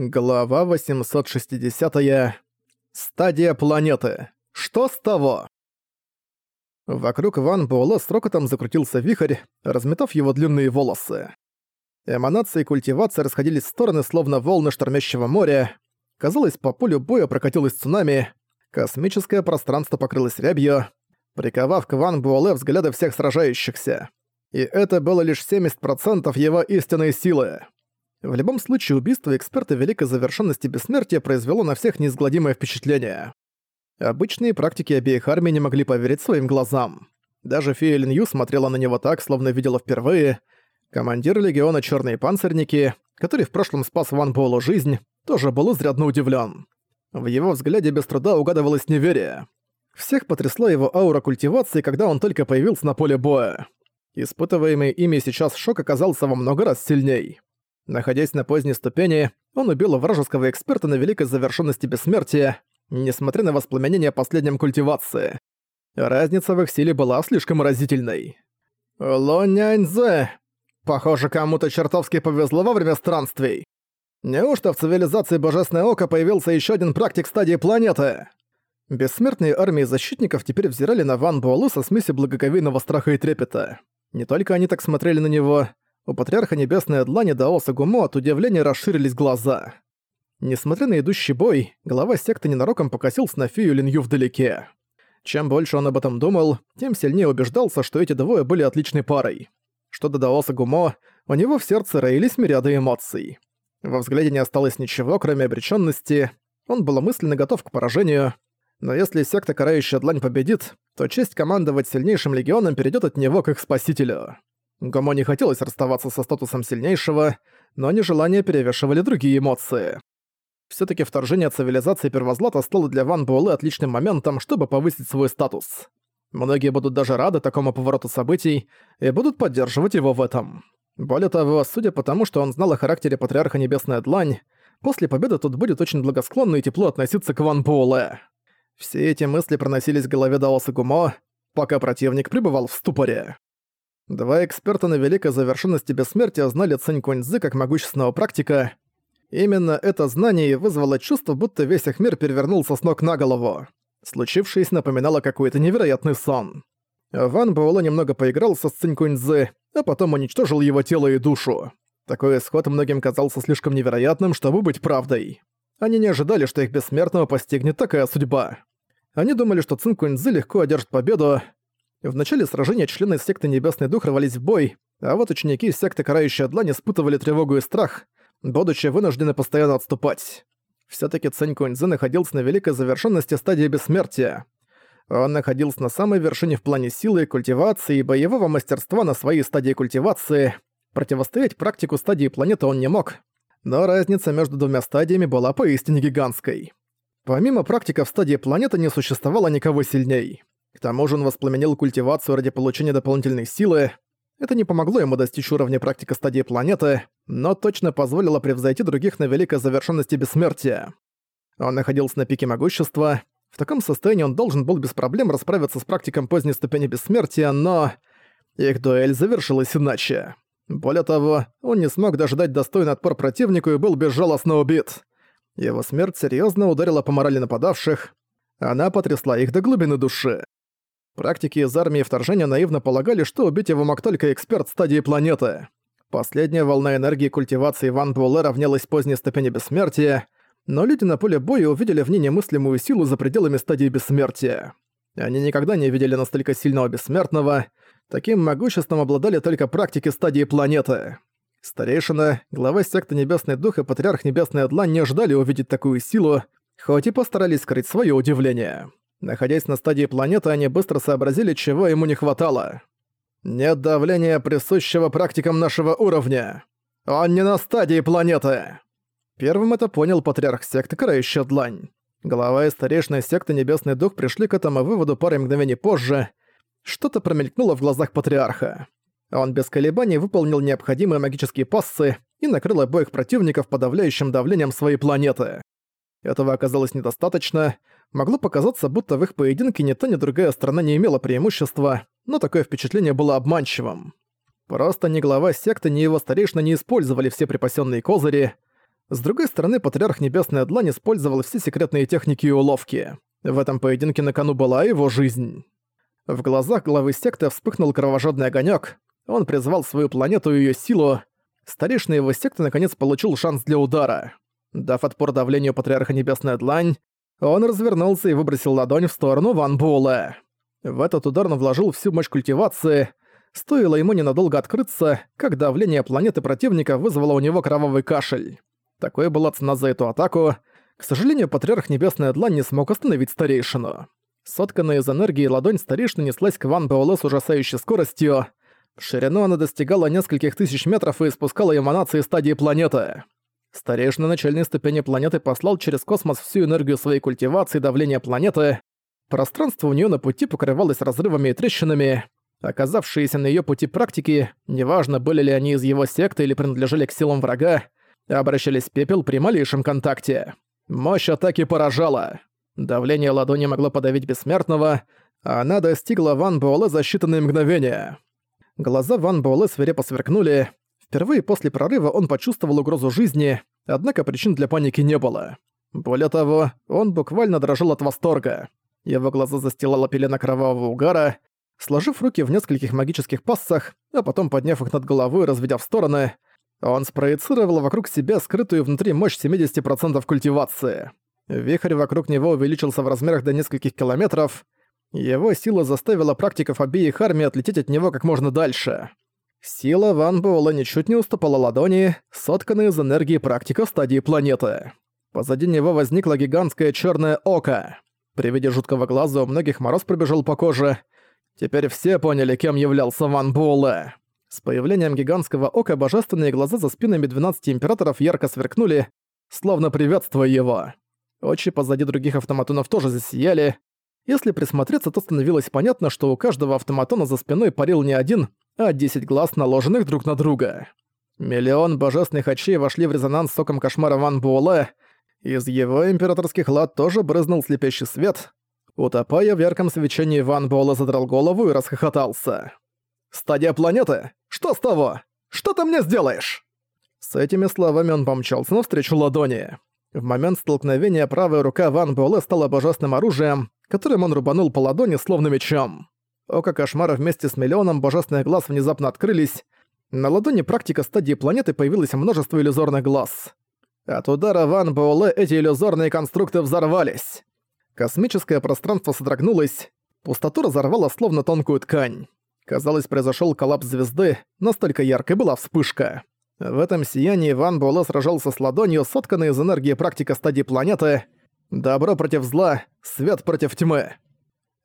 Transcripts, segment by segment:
Глава 860. -я. Стадия планеты. Что с того? Вокруг Ван Буэлэ с рокотом закрутился вихрь, разметав его длинные волосы. Эманации культивации расходились в стороны, словно волны штормящего моря. Казалось, по полю боя прокатилось цунами, космическое пространство покрылось рябью, приковав к Ван Буэлэ взгляды всех сражающихся. И это было лишь 70% его истинной силы. В любом случае, убийство эксперта великой завершенности бессмертия произвело на всех неизгладимое впечатление. Обычные практики обеих армий не могли поверить своим глазам. Даже Фея Линью смотрела на него так, словно видела впервые. Командир легиона Черные Панцирники, который в прошлом спас Ван Буэллу жизнь, тоже был изрядно удивлен. В его взгляде без труда угадывалось неверие. Всех потрясла его аура культивации, когда он только появился на поле боя. Испытываемый ими сейчас шок оказался во много раз сильней. Находясь на поздней ступени, он убил вражеского эксперта на великой завершенности бессмертия, несмотря на воспламенение последним культивации. Разница в их силе была слишком разительной. Лоняньзе! Похоже, кому-то чертовски повезло во время странствий. Неужто в цивилизации Божественное Око появился еще один практик стадии планеты? Бессмертные армии защитников теперь взирали на Ван Буэллу со смесью благоговейного страха и трепета. Не только они так смотрели на него, у Патриарха Небесной Длани Даоса Гумо от удивления расширились глаза. Несмотря на идущий бой, глава секты ненароком покосился на фею Линью вдалеке. Чем больше он об этом думал, тем сильнее убеждался, что эти двое были отличной парой. Что до Даоса Гумо, у него в сердце роились мириады эмоций. Во взгляде не осталось ничего, кроме обречённости. Он был мысленно готов к поражению. Но если секта Карающая Длань победит, то честь командовать сильнейшим легионом перейдет от него к их спасителю. Гомо не хотелось расставаться со статусом сильнейшего, но нежелание перевешивали другие эмоции. все таки вторжение цивилизации Первозлата стало для Ван Буэлэ отличным моментом, чтобы повысить свой статус. Многие будут даже рады такому повороту событий и будут поддерживать его в этом. Более того, судя по тому, что он знал о характере Патриарха Небесная Длань, после победы тут будет очень благосклонно и тепло относиться к Ван Буэлэ. Все эти мысли проносились в голове Даоса Гумо, пока противник пребывал в ступоре. Два эксперта на великой завершенности бессмертия знали Цинь Куньцзы как могущественного практика. Именно это знание вызвало чувство, будто весь их мир перевернулся с ног на голову. Случившееся напоминало какой-то невероятный сон. Ван Буэлэ немного поигрался с Цинь Куньцзы, а потом уничтожил его тело и душу. Такой исход многим казался слишком невероятным, чтобы быть правдой. Они не ожидали, что их бессмертного постигнет такая судьба. Они думали, что Цин Куньцзы легко одержит победу, в начале сражения члены секты Небесный Дух рвались в бой, а вот ученики секты Карающая Длань испытывали тревогу и страх, будучи вынуждены постоянно отступать. Всё-таки Цэнь Куньцзы находился на великой завершенности стадии бессмертия. Он находился на самой вершине в плане силы, культивации и боевого мастерства на своей стадии культивации. Противостоять практику стадии планеты он не мог, но разница между двумя стадиями была поистине гигантской. Помимо практиков стадии планеты не существовало никого сильней. К тому же он воспламенил культивацию ради получения дополнительной силы. Это не помогло ему достичь уровня практика стадии планеты, но точно позволило превзойти других на великой завершенности бессмертия. Он находился на пике могущества. В таком состоянии он должен был без проблем расправиться с практиком поздней ступени бессмертия, но... Их дуэль завершилась иначе. Более того, он не смог даже дать достойный отпор противнику и был безжалостно убит. Его смерть серьезно ударила по морали нападавших. Она потрясла их до глубины души. Практики из армии вторжения наивно полагали, что убить его мог только эксперт стадии планеты. Последняя волна энергии культивации Ван Буэлэ равнялась поздней ступени бессмертия, но люди на поле боя увидели в ней немыслимую силу за пределами стадии бессмертия. Они никогда не видели настолько сильного бессмертного, таким могуществом обладали только практики стадии планеты. Старейшина, глава секты Небесный Дух и Патриарх Небесная Длань не ожидали увидеть такую силу, хоть и постарались скрыть свое удивление. Находясь на стадии планеты, они быстро сообразили, чего ему не хватало. Нет давления, присущего практикам нашего уровня. Он не на стадии планеты. Первым это понял патриарх секты Карающая Длань. Глава и старейшина секты Небесный Дух пришли к этому выводу парой мгновений позже. Что-то промелькнуло в глазах патриарха. Он без колебаний выполнил необходимые магические пассы и накрыл обоих противников подавляющим давлением своей планеты. Этого оказалось недостаточно, Могло показаться, будто в их поединке ни та, ни другая сторона не имела преимущества, но такое впечатление было обманчивым. Просто ни глава секты, ни его старейшина не использовали все припасенные козыри. С другой стороны, Патриарх Небесная Длань использовал все секретные техники и уловки. В этом поединке на кону была его жизнь. В глазах главы секты вспыхнул кровожадный огонек. Он призвал свою планету и ее силу. Старейшина его секты наконец получил шанс для удара. Дав отпор давлению Патриарха Небесная Длань, он развернулся и выбросил ладонь в сторону Ван Буэлэ. В этот удар он вложил всю мощь культивации. Стоило ему ненадолго открыться, как давление планеты противника вызвало у него кровавый кашель. Такой была цена за эту атаку. К сожалению, Патриарх Небесная Длань не смог остановить старейшину. Сотканная из энергии ладонь старейшины неслась к Ван Буэлэ с ужасающей скоростью. В ширину она достигала нескольких тысяч метров и испускала эманации стадии планеты. Старейшина начальной ступени планеты послал через космос всю энергию своей культивации давления планеты. Пространство у нее на пути покрывалось разрывами и трещинами. Оказавшиеся на ее пути практики, неважно, были ли они из его секты или принадлежали к силам врага, обращались в пепел при малейшем контакте. Мощь атаки поражала. Давление ладони могло подавить бессмертного, а она достигла Ван Буэлэ за считанные мгновения. Глаза Ван Буэлэ свирепо сверкнули, Впервые после прорыва он почувствовал угрозу жизни, однако причин для паники не было. Более того, он буквально дрожал от восторга. Его глаза застилала пелена кровавого угара. Сложив руки в нескольких магических пассах, а потом подняв их над головой и разведя в стороны, он спроецировал вокруг себя скрытую внутри мощь 70% культивации. Вихрь вокруг него увеличился в размерах до нескольких километров. Его сила заставила практиков обеих армий отлететь от него как можно дальше. Сила Ван Буэлла ничуть не уступала ладони, сотканной из энергии практика стадии планеты. Позади него возникло гигантское черное око. При виде жуткого глаза у многих мороз пробежал по коже. Теперь все поняли, кем являлся Ван Буэлэ. С появлением гигантского ока божественные глаза за спинами 12 императоров ярко сверкнули, словно приветствуя его. Очи позади других автоматонов тоже засияли. Если присмотреться, то становилось понятно, что у каждого автоматона за спиной парил не один, а 10 глаз, наложенных друг на друга. Миллион божественных очей вошли в резонанс с соком кошмара Ван Буэлэ. Из его императорских лад тоже брызнул слепящий свет. Утопая в ярком свечении, Ван Буэлэ задрал голову и расхохотался. «Стадия планеты? Что с того? Что ты мне сделаешь?» С этими словами он помчался навстречу ладони. В момент столкновения правая рука Ван Буэлэ стала божественным оружием, которым он рубанул по ладони словно мечом. Око кошмара вместе с миллионом божественных глаз внезапно открылись. На ладони практика стадии планеты появилось множество иллюзорных глаз. От удара Ван Буэлэ эти иллюзорные конструкты взорвались. Космическое пространство содрогнулось, пустоту разорвало словно тонкую ткань. Казалось, произошел коллапс звезды, настолько яркой была вспышка. В этом сиянии Ван Буэлэ сражался с ладонью, сотканной из энергии практика стадии планеты. Добро против зла, свет против тьмы.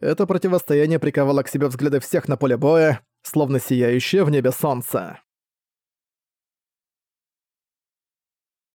Это противостояние приковало к себе взгляды всех на поле боя, словно сияющее в небе солнце.